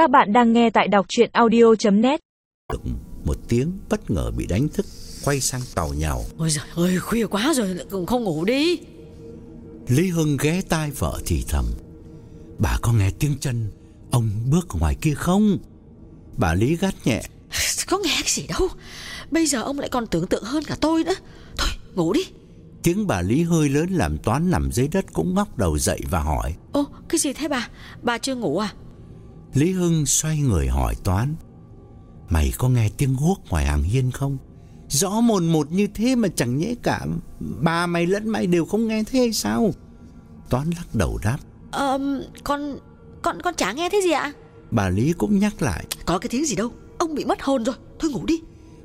Các bạn đang nghe tại đọc chuyện audio.net một tiếng bất ngờ bị đánh thức Quay sang tàu nhào. Ôi giời ơi khuya quá rồi cũng không ngủ đi. Lý Hưng ghé tai vợ thì thầm. Bà có nghe tiếng chân Ông bước ngoài kia không? Bà Lý gắt nhẹ. Có nghe cái gì đâu. Bây giờ ông lại còn tưởng tượng hơn cả tôi nữa. Thôi ngủ đi. Tiếng bà Lý hơi lớn làm toán nằm dưới đất Cũng ngóc đầu dậy và hỏi. Ô cái gì thế bà? Bà chưa ngủ à Lý Hưng xoay người hỏi toán Mày có nghe tiếng guốc ngoài hàng hiên không? Rõ mồn một như thế mà chẳng nhẽ cả Bà mày lẫn mày đều không nghe thế hay sao? Toán lắc đầu đáp Ờ con Con con chả nghe thấy gì ạ. Bà Lý cũng nhắc lại Có cái tiếng gì đâu Ông bị mất hồn rồi Thôi ngủ đi.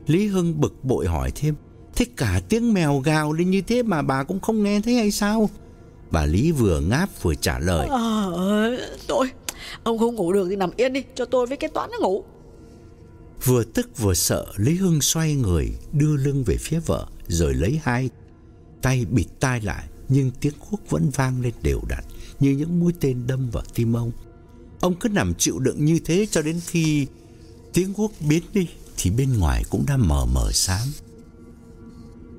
Lý Hưng bực bội hỏi thêm Thế cả tiếng mèo gào lên như thế mà bà cũng không nghe thấy hay sao? Bà Lý vừa ngáp vừa trả lời Ờ Tôi Ông không ngủ được thì nằm yên đi, Cho tôi với cái toán nó ngủ. Vừa tức vừa sợ, Lý Hưng xoay người, Đưa lưng về phía vợ, Rồi lấy hai tay bịt tai lại, Nhưng tiếng cuốc vẫn vang lên đều đặn, Như những mũi tên đâm vào tim ông. Ông cứ nằm chịu đựng như thế Cho đến khi tiếng cuốc biến đi, Thì bên ngoài cũng đã mờ mờ sáng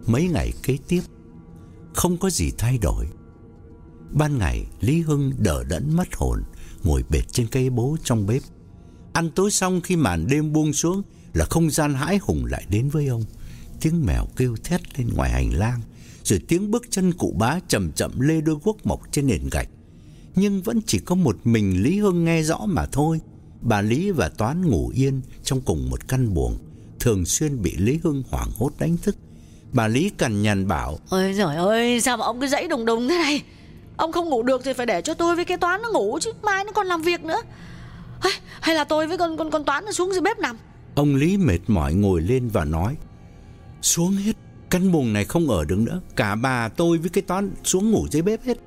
Mấy ngày kế tiếp, Không có gì thay đổi. Ban ngày, Lý Hưng đỡ đẫn mất hồn Ngồi bệt trên cây bố trong bếp. Ăn tối xong khi màn đêm buông xuống Là không gian hãi hùng lại đến với ông. Tiếng mèo kêu thét lên ngoài hành lang, Rồi tiếng bước chân cụ bá chậm chậm lê đôi guốc mộc trên nền gạch. Nhưng vẫn chỉ có một mình Lý Hưng nghe rõ mà thôi. Bà Lý và Toán ngủ yên trong cùng một căn buồng, Thường xuyên bị Lý Hưng hoảng hốt đánh thức. Bà Lý cằn nhằn bảo, Ôi giời ơi, sao mà ông cứ dãy đùng đùng thế này? Ông không ngủ được thì phải để cho tôi với cái toán nó ngủ chứ Mai nó còn làm việc nữa. Hay, hay là tôi với con con con toán nó xuống dưới bếp nằm? Ông Lý mệt mỏi ngồi lên và nói Xuống hết Căn buồng này không ở được nữa. Cả bà tôi với cái toán xuống ngủ dưới bếp hết.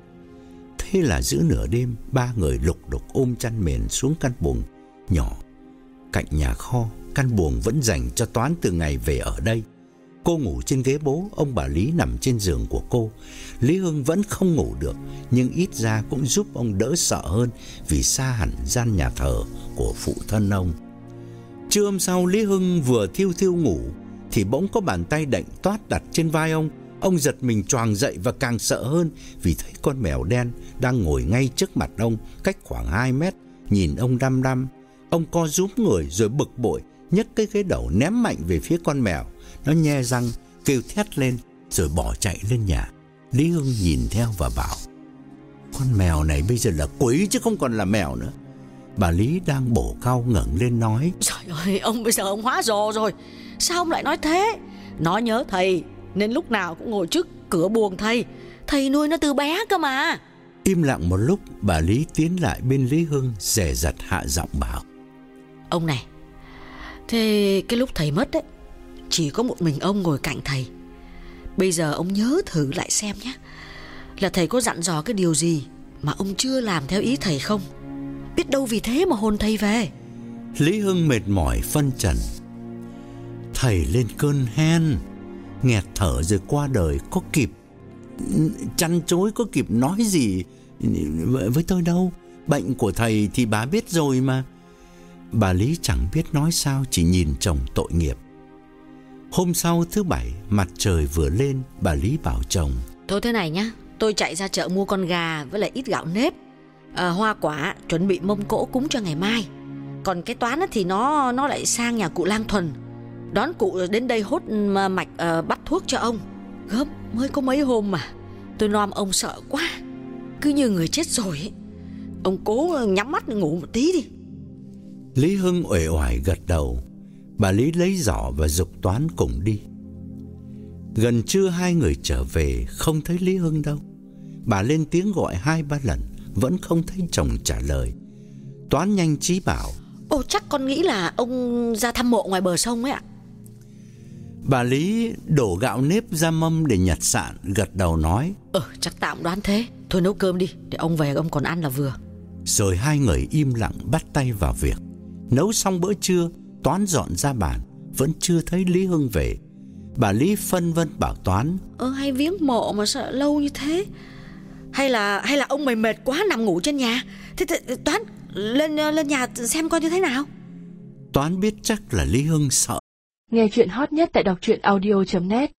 Thế là giữa nửa đêm Ba người lục đục ôm chăn mền xuống căn buồng nhỏ. Cạnh nhà kho Căn buồng vẫn dành cho toán từ ngày về ở đây. Cô ngủ trên ghế bố, Ông bà Lý nằm trên giường của cô. Lý Hưng vẫn không ngủ được, Nhưng ít ra cũng giúp ông đỡ sợ hơn Vì xa hẳn gian nhà thờ Của phụ thân ông. Trưa hôm sau, Lý Hưng vừa thiêu thiêu ngủ, Thì bỗng có bàn tay đạnh toát đặt trên vai ông. Ông giật mình choàng dậy và càng sợ hơn Vì thấy con mèo đen Đang ngồi ngay trước mặt ông Cách khoảng 2 mét, Nhìn ông đăm đăm. Ông co rúm người rồi bực bội nhấc cái ghế đầu ném mạnh về phía con mèo. Nó nhe răng kêu thét lên Rồi bỏ chạy lên nhà. Lý Hưng nhìn theo và bảo Con mèo này bây giờ là quỷ chứ không còn là mèo nữa. Bà Lý đang bổ cao ngẩng lên nói Trời ơi ông bây giờ ông hóa rồ rồi. Sao ông lại nói thế? Nó nhớ thầy Nên lúc nào cũng ngồi trước cửa buồng thầy. Thầy nuôi nó từ bé cơ mà. Im lặng một lúc Bà Lý tiến lại bên Lý Hưng Rẻ rặt hạ giọng bảo Ông này Thế cái lúc thầy mất ấy, Chỉ có một mình ông ngồi cạnh thầy. Bây giờ ông nhớ thử lại xem nhé. Là thầy có dặn dò cái điều gì Mà ông chưa làm theo ý thầy không? Biết đâu vì thế mà hồn thầy về. Lý Hưng mệt mỏi phân trần. Thầy lên cơn hen, Nghẹt thở rồi qua đời Có kịp. Chăn chối có kịp nói gì Với tôi đâu. Bệnh của thầy thì bà biết rồi mà. Bà Lý chẳng biết nói sao Chỉ nhìn chồng tội nghiệp. Hôm sau thứ bảy Mặt trời vừa lên Bà Lý bảo chồng Thôi thế này nhá Tôi chạy ra chợ mua con gà với lại ít gạo nếp. À, Hoa quả chuẩn bị mông cỗ cúng cho ngày mai. Còn cái toán thì nó nó lại sang nhà cụ Lang Thuần. Đón cụ đến đây hốt mạch à, bắt thuốc cho ông. Gấp mới có mấy hôm mà Tôi nom ông sợ quá. Cứ như người chết rồi ấy. Ông cố nhắm mắt ngủ một tí đi. Lý Hưng uể oải gật đầu. Bà Lý lấy giỏ và dục toán cùng đi. Gần trưa hai người trở về Không thấy Lý Hưng đâu. Bà lên tiếng gọi hai ba lần Vẫn không thấy chồng trả lời. Toán nhanh trí bảo Ồ chắc con nghĩ là ông ra thăm mộ ngoài bờ sông ấy ạ. Bà Lý đổ gạo nếp ra mâm để nhặt sạn Gật đầu nói. Ờ chắc tạm đoán thế. Thôi nấu cơm đi Để ông về ông còn ăn là vừa. Rồi hai người im lặng bắt tay vào việc Nấu xong bữa trưa Toán dọn ra bàn Vẫn chưa thấy Lý Hưng về. Bà Lý phân vân bảo Toán Ơ hay viếng mộ mà sợ lâu như thế. Hay là hay là ông mày mệt quá nằm ngủ trên nhà? Thế, thế Toán Lên lên nhà xem coi như thế nào? Toán biết chắc là Lý Hưng sợ. Nghe chuyện hot nhất tại đọc truyện audio.net